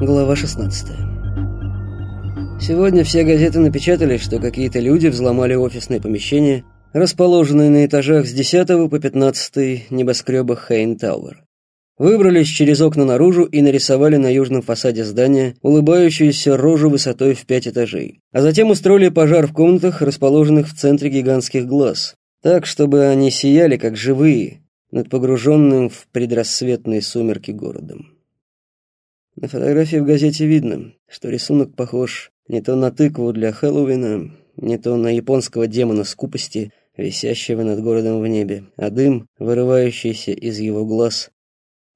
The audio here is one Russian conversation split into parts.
Глава 16 Сегодня все газеты напечатали, что какие-то люди взломали офисные помещения, расположенные на этажах с 10 по 15 небоскреба Хейн Тауэр. Выбрались через окна наружу и нарисовали на южном фасаде здания улыбающуюся рожу высотой в пять этажей, а затем устроили пожар в комнатах, расположенных в центре гигантских глаз, так, чтобы они сияли, как живые, над погруженным в предрассветные сумерки городом. На фотографии в газете видно, что рисунок похож не то на тыкву для Хэллоуина, не то на японского демона скупости, висящего над городом в небе, а дым, вырывающийся из его глаз,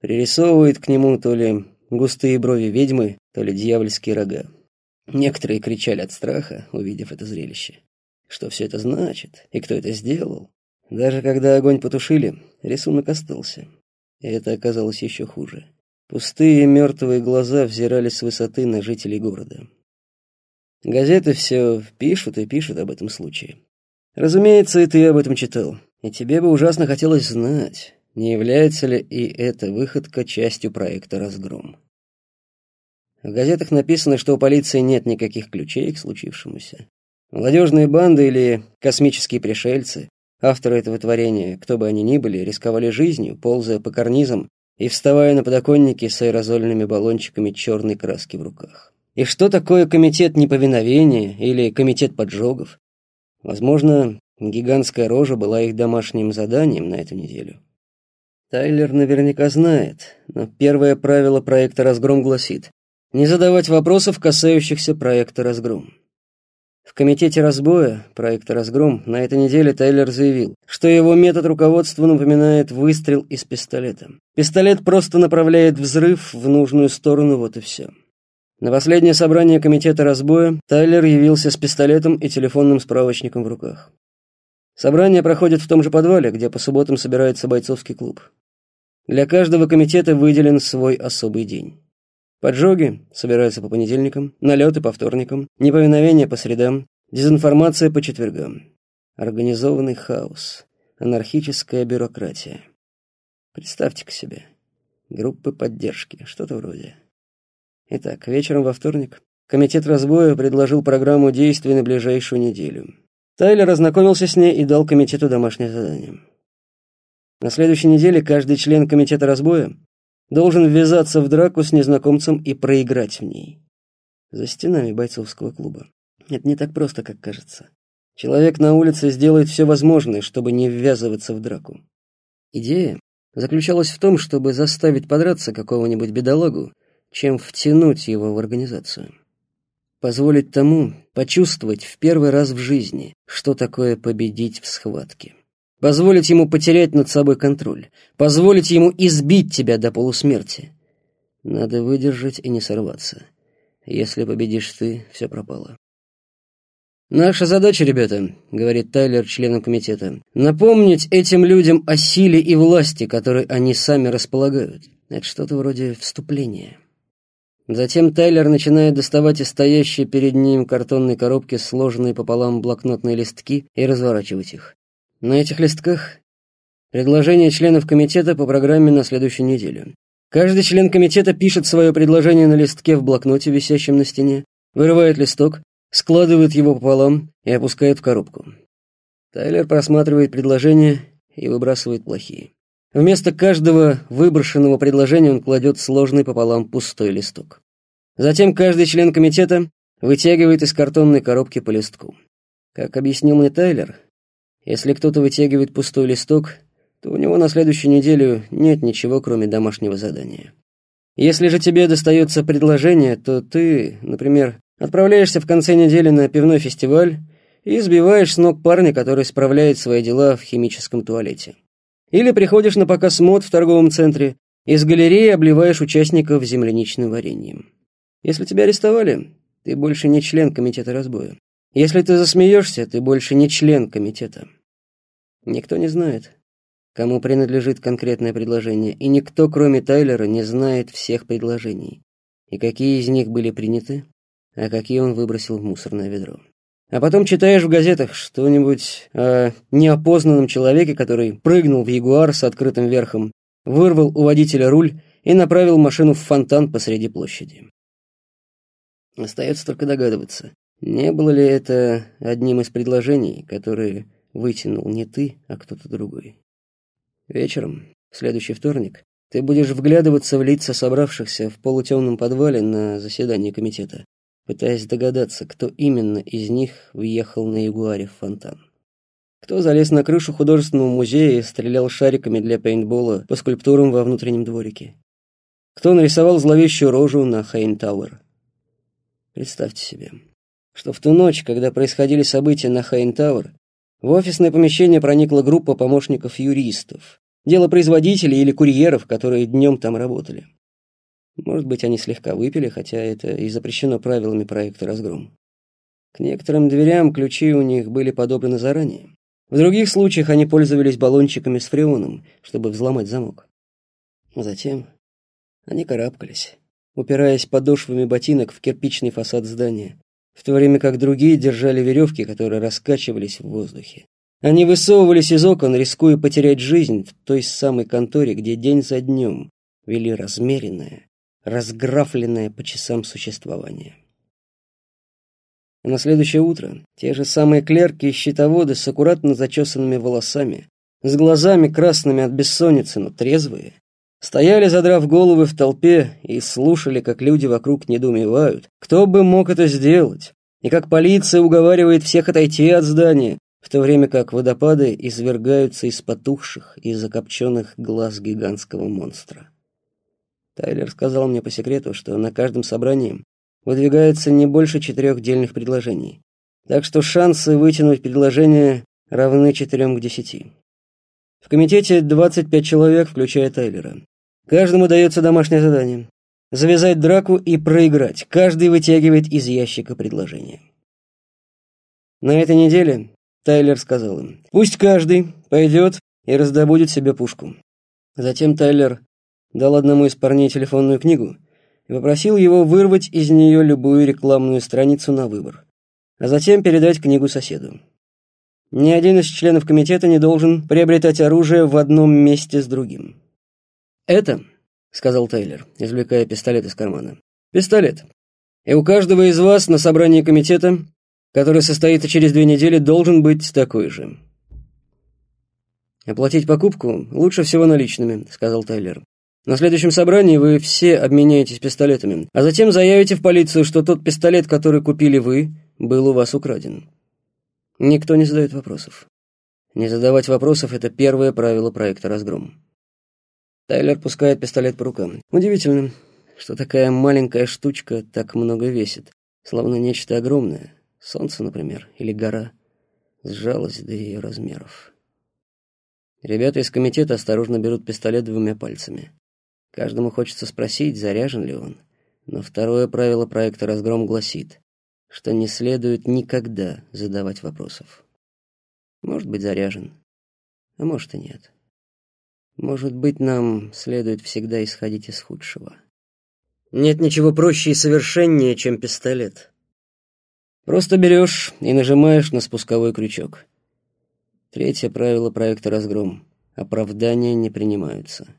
пририсовывает к нему то ли густые брови ведьмы, то ли дьявольские рога. Некоторые кричали от страха, увидев это зрелище. Что все это значит и кто это сделал? Даже когда огонь потушили, рисунок остался. И это оказалось еще хуже. Пустые мертвые глаза взирали с высоты на жителей города. Газеты все пишут и пишут об этом случае. Разумеется, и ты об этом читал. И тебе бы ужасно хотелось знать, не является ли и эта выходка частью проекта «Разгром». В газетах написано, что у полиции нет никаких ключей к случившемуся. Молодежные банды или космические пришельцы, авторы этого творения, кто бы они ни были, рисковали жизнью, ползая по карнизам и вставая на подоконники с аэрозольными баллончиками черной краски в руках. И что такое комитет неповиновения или комитет поджогов? Возможно, гигантская рожа была их домашним заданием на эту неделю. Тайлер наверняка знает, но первое правило проекта «Разгром» гласит не задавать вопросов, касающихся проекта «Разгром». В комитете разбоя проекта «Разгром» на этой неделе Тайлер заявил, что его метод руководства напоминает выстрел из пистолета. Пистолет просто направляет взрыв в нужную сторону, вот и все. На последнее собрание комитета разбоя Тайлер явился с пистолетом и телефонным справочником в руках. Собрание проходит в том же подвале, где по субботам собирается бойцовский клуб. Для каждого комитета выделен свой особый день. Поджоги собираются по понедельникам, налеты по вторникам, неповиновение по средам, дезинформация по четвергам. Организованный хаос, анархическая бюрократия. Представьте-ка себе. Группы поддержки, что-то вроде. Итак, вечером во вторник комитет разбоя предложил программу действий на ближайшую неделю. Тайлер ознакомился с ней и дал комитету домашнее задание. На следующей неделе каждый член комитета разбоя должен ввязаться в драку с незнакомцем и проиграть в ней. За стенами бойцовского клуба. Это не так просто, как кажется. Человек на улице сделает все возможное, чтобы не ввязываться в драку. Идея заключалась в том, чтобы заставить подраться какого-нибудь бедолагу, чем втянуть его в организацию. Позволить тому почувствовать в первый раз в жизни, что такое победить в схватке позволить ему потерять над собой контроль, позволить ему избить тебя до полусмерти. Надо выдержать и не сорваться. Если победишь ты, все пропало. «Наша задача, ребята», — говорит Тайлер членам комитета, «напомнить этим людям о силе и власти, которой они сами располагают. Это что-то вроде вступления». Затем Тайлер начинает доставать из стоящей перед ним картонной коробки сложенные пополам блокнотные листки и разворачивать их. На этих листках предложение членов комитета по программе на следующую неделю. Каждый член комитета пишет свое предложение на листке в блокноте, висящем на стене, вырывает листок, складывает его пополам и опускает в коробку. Тайлер просматривает предложения и выбрасывает плохие. Вместо каждого выброшенного предложения он кладет сложный пополам пустой листок. Затем каждый член комитета вытягивает из картонной коробки по листку. Как объяснил мне Тайлер, если кто-то вытягивает пустой листок, то у него на следующую неделю нет ничего, кроме домашнего задания. Если же тебе достается предложение, то ты, например, отправляешься в конце недели на пивной фестиваль и сбиваешь с ног парня, который справляет свои дела в химическом туалете. Или приходишь на показ мод в торговом центре и с галереи обливаешь участников земляничным вареньем. Если тебя арестовали, ты больше не член комитета разбоя. Если ты засмеешься, ты больше не член комитета. Никто не знает, кому принадлежит конкретное предложение, и никто, кроме Тайлера, не знает всех предложений, и какие из них были приняты, а какие он выбросил в мусорное ведро. А потом читаешь в газетах что-нибудь о неопознанном человеке, который прыгнул в ягуар с открытым верхом, вырвал у водителя руль и направил машину в фонтан посреди площади. Остается только догадываться, не было ли это одним из предложений, которые вытянул не ты, а кто-то другой. Вечером, в следующий вторник, ты будешь вглядываться в лица собравшихся в полутемном подвале на заседании комитета, пытаясь догадаться, кто именно из них въехал на Ягуаре в фонтан. Кто залез на крышу художественного музея и стрелял шариками для пейнтбола по скульптурам во внутреннем дворике. Кто нарисовал зловещую рожу на Хейн Тауэр. Представьте себе, что в ту ночь, когда происходили события на Хейн Тауэр, в офисное помещение проникла группа помощников-юристов, делопроизводителей или курьеров, которые днем там работали. Может быть, они слегка выпили, хотя это и запрещено правилами проекта «Разгром». К некоторым дверям ключи у них были подобраны заранее. В других случаях они пользовались баллончиками с фреоном, чтобы взломать замок. Затем они карабкались, упираясь подошвами ботинок в кирпичный фасад здания, в то время как другие держали веревки, которые раскачивались в воздухе. Они высовывались из окон, рискуя потерять жизнь в той самой конторе, где день за днем вели размеренное, разграфленное по часам существование. На следующее утро те же самые клерки и счетоводы с аккуратно зачесанными волосами, с глазами красными от бессонницы, но трезвые, стояли, задрав головы в толпе, и слушали, как люди вокруг недоумевают, кто бы мог это сделать, и как полиция уговаривает всех отойти от здания, в то время как водопады извергаются из потухших и закопченных глаз гигантского монстра. Тайлер сказал мне по секрету, что на каждом собрании выдвигается не больше четырех дельных предложений, так что шансы вытянуть предложение равны четырем к десяти. В комитете 25 человек, включая Тайлера. Каждому дается домашнее задание — завязать драку и проиграть. Каждый вытягивает из ящика предложение. На этой неделе Тайлер сказал им, пусть каждый пойдет и раздобудет себе пушку. Затем Тайлер дал одному из парней телефонную книгу и попросил его вырвать из нее любую рекламную страницу на выбор, а затем передать книгу соседу. Ни один из членов комитета не должен приобретать оружие в одном месте с другим. «Это», — сказал Тайлер, извлекая пистолет из кармана, — «пистолет. И у каждого из вас на собрании комитета который состоится через две недели, должен быть такой же. «Оплатить покупку лучше всего наличными», — сказал Тайлер. «На следующем собрании вы все обменяетесь пистолетами, а затем заявите в полицию, что тот пистолет, который купили вы, был у вас украден». Никто не задает вопросов. Не задавать вопросов — это первое правило проекта «Разгром». Тайлер пускает пистолет по рукам. Удивительно, что такая маленькая штучка так много весит, словно нечто огромное. Солнце, например, или гора, сжалась до ее размеров. Ребята из комитета осторожно берут пистолет двумя пальцами. Каждому хочется спросить, заряжен ли он. Но второе правило проекта «Разгром» гласит, что не следует никогда задавать вопросов. Может быть, заряжен, а может и нет. Может быть, нам следует всегда исходить из худшего. Нет ничего проще и совершеннее, чем пистолет. Просто берешь и нажимаешь на спусковой крючок. Третье правило проекта «Разгром». Оправдания не принимаются.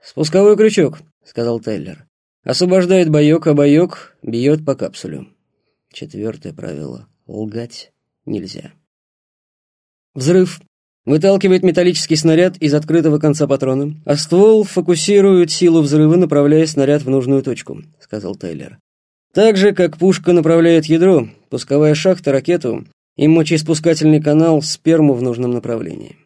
«Спусковой крючок», — сказал Тейлер. «Освобождает боек, а боек бьет по капсулю». Четвертое правило. Лгать нельзя. Взрыв. Выталкивает металлический снаряд из открытого конца патрона, а ствол фокусирует силу взрыва, направляя снаряд в нужную точку, сказал Тейлер. Так же, как пушка направляет ядро, пусковая шахта — ракету и мочеиспускательный канал — сперму в нужном направлении.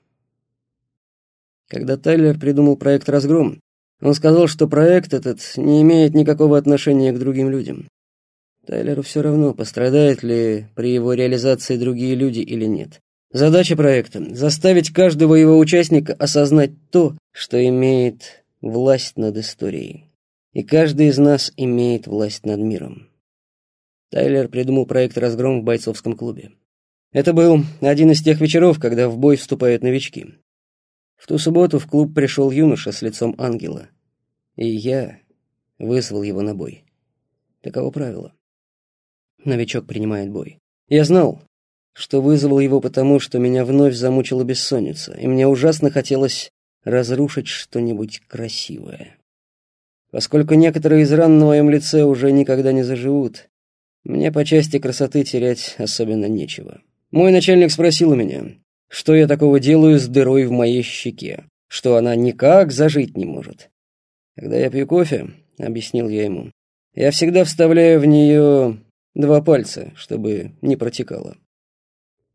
Когда Тайлер придумал проект «Разгром», он сказал, что проект этот не имеет никакого отношения к другим людям. Тайлеру все равно, пострадают ли при его реализации другие люди или нет. Задача проекта — заставить каждого его участника осознать то, что имеет власть над историей и каждый из нас имеет власть над миром. Тайлер придумал проект «Разгром» в бойцовском клубе. Это был один из тех вечеров, когда в бой вступают новички. В ту субботу в клуб пришел юноша с лицом ангела, и я вызвал его на бой. Таково правило. Новичок принимает бой. Я знал, что вызвал его потому, что меня вновь замучила бессонница, и мне ужасно хотелось разрушить что-нибудь красивое. Поскольку некоторые из ран на моем лице уже никогда не заживут, мне по части красоты терять особенно нечего. Мой начальник спросил у меня, что я такого делаю с дырой в моей щеке, что она никак зажить не может. Когда я пью кофе, объяснил я ему, я всегда вставляю в нее два пальца, чтобы не протекало.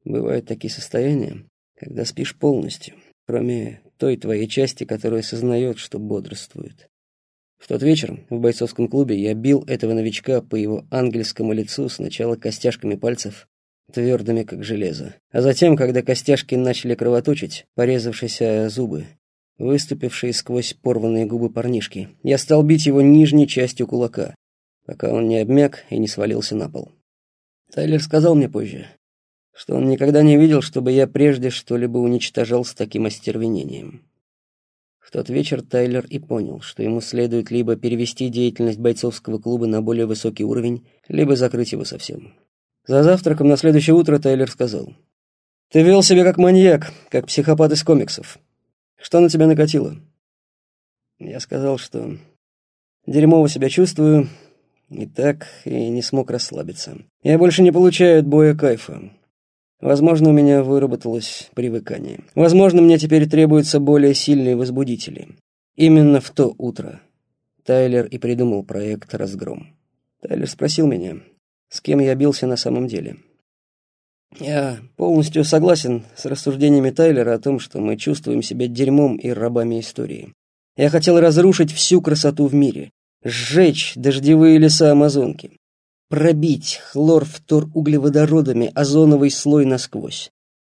Бывают такие состояния, когда спишь полностью, кроме той твоей части, которая сознает, что бодрствует. В тот вечер в бойцовском клубе я бил этого новичка по его ангельскому лицу сначала костяшками пальцев, твердыми как железо, а затем, когда костяшки начали кровоточить, порезавшиеся зубы, выступившие сквозь порванные губы парнишки, я стал бить его нижней частью кулака, пока он не обмяк и не свалился на пол. Тайлер сказал мне позже, что он никогда не видел, чтобы я прежде что-либо уничтожал с таким остервенением. В тот вечер Тайлер и понял, что ему следует либо перевести деятельность бойцовского клуба на более высокий уровень, либо закрыть его совсем. За завтраком на следующее утро Тайлер сказал, «Ты вел себя как маньяк, как психопат из комиксов. Что на тебя накатило?» Я сказал, что дерьмово себя чувствую, и так и не смог расслабиться. Я больше не получаю от боя кайфа. Возможно, у меня выработалось привыкание. Возможно, мне теперь требуются более сильные возбудители. Именно в то утро Тайлер и придумал проект «Разгром». Тайлер спросил меня, с кем я бился на самом деле. Я полностью согласен с рассуждениями Тайлера о том, что мы чувствуем себя дерьмом и рабами истории. Я хотел разрушить всю красоту в мире, сжечь дождевые леса Амазонки, пробить хлорфторуглеводородами озоновый слой насквозь,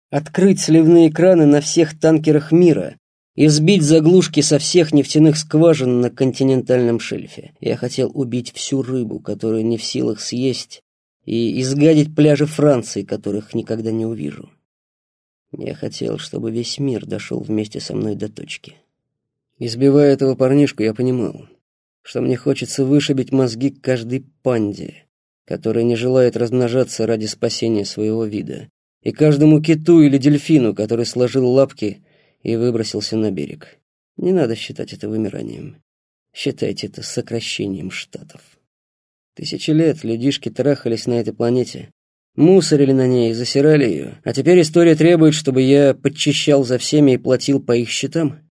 открыть сливные краны на всех танкерах мира и сбить заглушки со всех нефтяных скважин на континентальном шельфе. Я хотел убить всю рыбу, которую не в силах съесть, и изгадить пляжи Франции, которых никогда не увижу. Я хотел, чтобы весь мир дошел вместе со мной до точки. Избивая этого парнишку, я понимал, что мне хочется вышибить мозги каждой панде, который не желает размножаться ради спасения своего вида, и каждому киту или дельфину, который сложил лапки и выбросился на берег. Не надо считать это вымиранием. Считайте это сокращением штатов. Тысячи лет людишки трахались на этой планете, мусорили на ней, засирали ее, а теперь история требует, чтобы я подчищал за всеми и платил по их счетам.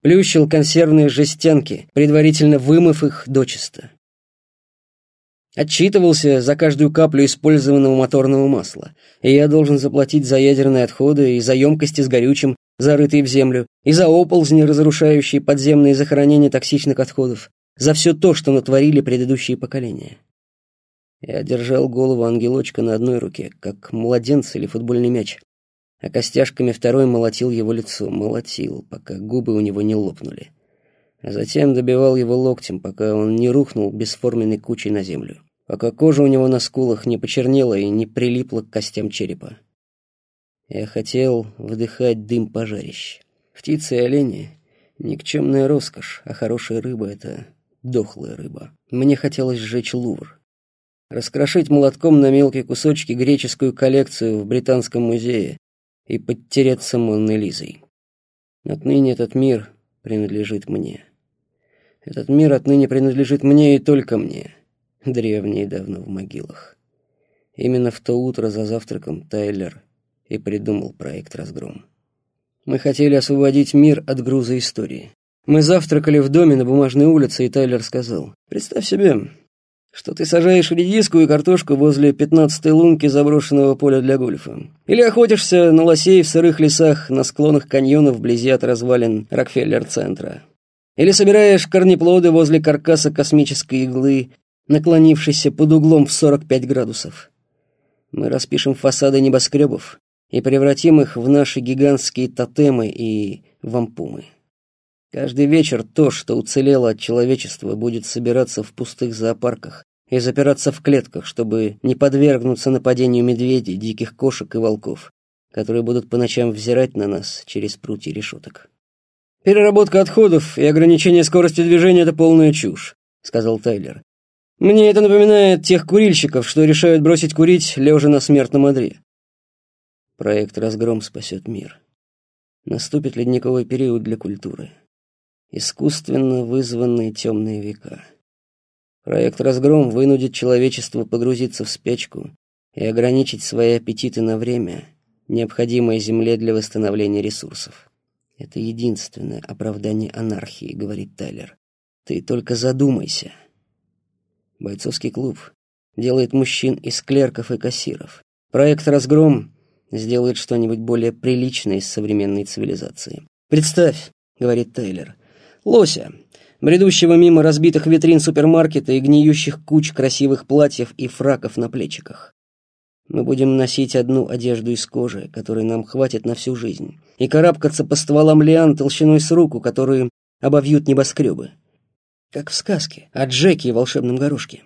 Плющил консервные жестянки, предварительно вымыв их дочисто. Отчитывался за каждую каплю использованного моторного масла, и я должен заплатить за ядерные отходы и за емкости с горючим, зарытые в землю, и за оползни, разрушающие подземные захоронения токсичных отходов, за все то, что натворили предыдущие поколения. Я держал голову ангелочка на одной руке, как младенец или футбольный мяч, а костяшками второй молотил его лицо, молотил, пока губы у него не лопнули. А затем добивал его локтем, пока он не рухнул бесформенной кучей на землю пока кожа у него на скулах не почернела и не прилипла к костям черепа. Я хотел вдыхать дым пожарищ. Птицы и олени — никчемная роскошь, а хорошая рыба — это дохлая рыба. Мне хотелось сжечь лувр. Раскрошить молотком на мелкие кусочки греческую коллекцию в Британском музее и подтереться Монной Лизой. Отныне этот мир принадлежит мне. Этот мир отныне принадлежит мне и только мне древние давно в могилах. Именно в то утро за завтраком Тайлер и придумал проект «Разгром». Мы хотели освободить мир от груза истории. Мы завтракали в доме на Бумажной улице, и Тайлер сказал, «Представь себе, что ты сажаешь редиску и картошку возле пятнадцатой лунки заброшенного поля для гольфа. Или охотишься на лосей в сырых лесах на склонах каньонов вблизи от развалин Рокфеллер-центра. Или собираешь корнеплоды возле каркаса космической иглы наклонившийся под углом в 45 градусов. Мы распишем фасады небоскребов и превратим их в наши гигантские тотемы и вампумы. Каждый вечер то, что уцелело от человечества, будет собираться в пустых зоопарках и запираться в клетках, чтобы не подвергнуться нападению медведей, диких кошек и волков, которые будут по ночам взирать на нас через прутья решеток. «Переработка отходов и ограничение скорости движения — это полная чушь», — сказал Тайлер. Мне это напоминает тех курильщиков, что решают бросить курить, лежа на смертном одре. Проект «Разгром» спасет мир. Наступит ледниковый период для культуры. искусственно вызванные темные века. Проект «Разгром» вынудит человечество погрузиться в спячку и ограничить свои аппетиты на время, необходимое Земле для восстановления ресурсов. Это единственное оправдание анархии, говорит Тайлер. Ты только задумайся. Бойцовский клуб делает мужчин из клерков и кассиров. Проект «Разгром» сделает что-нибудь более приличное из современной цивилизации. «Представь», — говорит Тейлор, — «лося, бредущего мимо разбитых витрин супермаркета и гниющих куч красивых платьев и фраков на плечиках. Мы будем носить одну одежду из кожи, которой нам хватит на всю жизнь, и карабкаться по стволам лиан толщиной с руку, которые обовьют небоскребы. Как в сказке о Джеке и волшебном горошке.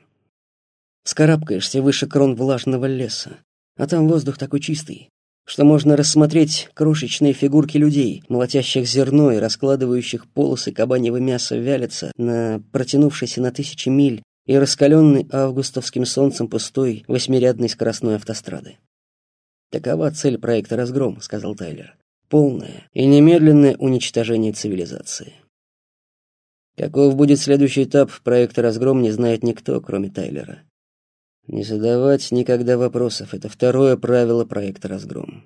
Скарабкаешься выше крон влажного леса, а там воздух такой чистый, что можно рассмотреть крошечные фигурки людей, молотящих зерно и раскладывающих полосы кабаньего мяса вялятся на протянувшейся на тысячи миль и раскаленной августовским солнцем пустой восьмирядной скоростной автострады. «Такова цель проекта «Разгром», — сказал Тайлер. «Полное и немедленное уничтожение цивилизации». Каков будет следующий этап проекта «Разгром» не знает никто, кроме Тайлера. Не задавать никогда вопросов — это второе правило проекта «Разгром».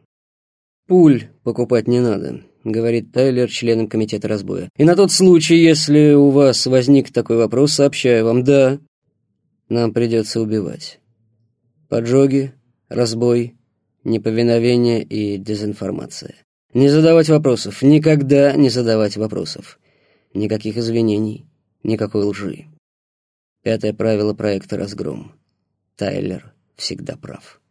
«Пуль покупать не надо», — говорит Тайлер членам комитета разбоя. «И на тот случай, если у вас возник такой вопрос, сообщаю вам, да, нам придется убивать. Поджоги, разбой, неповиновение и дезинформация. Не задавать вопросов, никогда не задавать вопросов. Никаких извинений, никакой лжи. Пятое правило проекта «Разгром». Тайлер всегда прав.